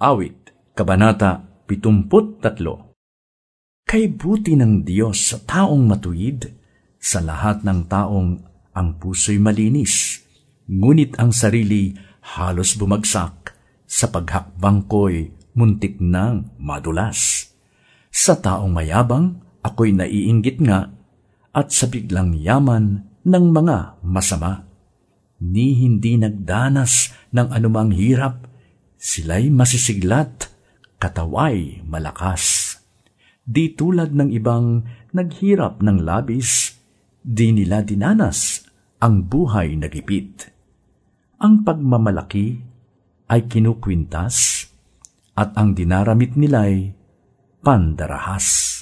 Awit, Kabanata 73 Kay buti ng Diyos sa taong matuwid, sa lahat ng taong ang puso'y malinis, ngunit ang sarili halos bumagsak, sa paghakbang ko'y muntik nang madulas. Sa taong mayabang, ako'y naiinggit nga, at sa biglang yaman ng mga masama. Ni hindi nagdanas ng anumang hirap, sila'y masisiglat, kataway malakas. Di tulad ng ibang naghirap ng labis, di nila dinanas ang buhay nagipit. Ang pagmamalaki ay kinukwintas at ang dinaramit nila'y pandarahas.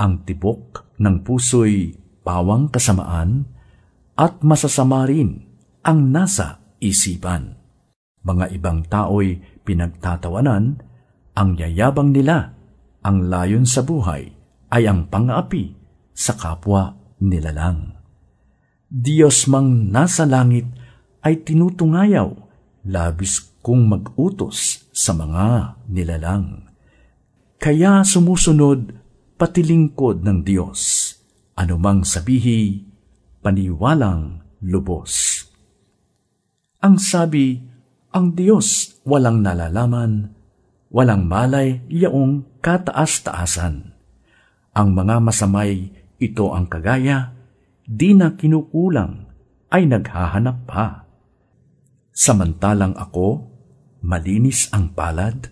Ang tibok ng puso'y pawang kasamaan at masasama rin ang nasa isipan. Mga ibang tao'y pinagtatawanan, ang yayabang nila, ang layon sa buhay, ay ang pang-api sa kapwa nila lang. Diyos mang nasa langit ay tinutungayaw, labis kung mag-utos sa mga nilalang. Kaya sumusunod pati lingkod ng Diyos, anumang sabihi, paniwalang lubos. Ang sabi, ang Diyos walang nalalaman, walang malay yaong kataas-taasan. Ang mga masamay, ito ang kagaya, di na kinukulang, ay naghahanap pa Samantalang ako, malinis ang palad,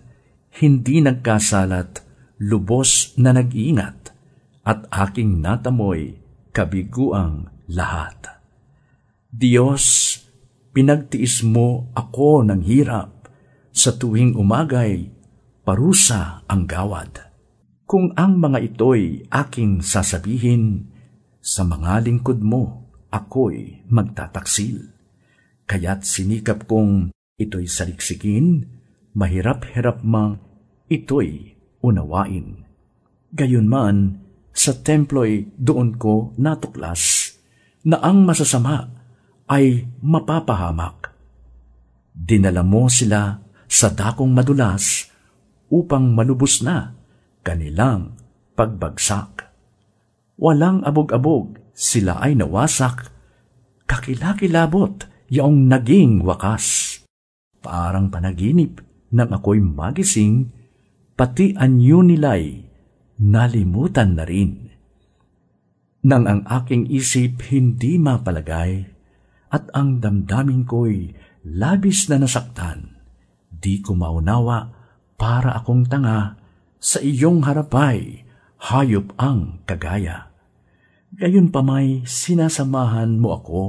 hindi nagkasalat, lubos na nag-iingat, at aking natamoy kabiguang lahat. Diyos, pinagtiis mo ako ng hirap, sa tuwing umagay, parusa ang gawad. Kung ang mga ito'y aking sasabihin, sa mga lingkod mo ako'y magtataksil Kaya't sinikap kong ito'y saliksikin, mahirap-hirap mang ito'y unawain. Gayunman, sa templo'y doon ko natuklas na ang masasama ay mapapahamak. Dinala mo sila sa dakong madulas upang malubos na kanilang pagbagsak. Walang abog-abog, sila ay nawasak, kakilakilabot yaong naging wakas. Parang panaginip nang ako'y magising, pati anyo nila'y nalimutan na rin. Nang ang aking isip hindi mapalagay, at ang damdamin ko'y labis na nasaktan, di ko maunawa para akong tanga sa iyong harapay, hayop ang kagaya. Gayon pa may sinasamahan mo ako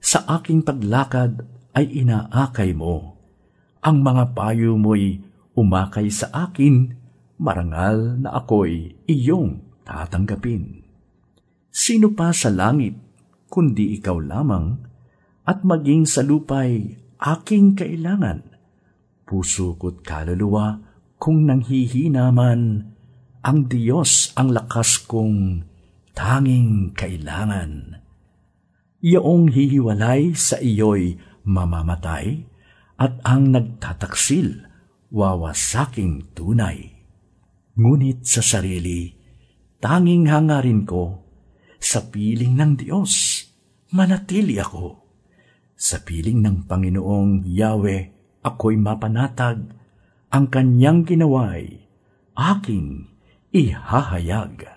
sa aking paglakad ay inaakay mo. Ang mga payo mo'y umakay sa akin, marangal na ako'y iyong tatanggapin. Sino pa sa langit, kundi ikaw lamang, at maging sa lupay aking kailangan. Puso ko't kaluluwa kung nanghihina man, ang Diyos ang lakas kong tanging kailangan yaong hihiwalay sa iyo'y mamamatay, at ang nagtataksil wawasaking tunay. Ngunit sa sarili, tanging hangarin ko, sa piling ng Diyos, manatili ako. Sa piling ng Panginoong Yahweh, ako'y mapanatag, ang kanyang ginaway, aking ihahayag.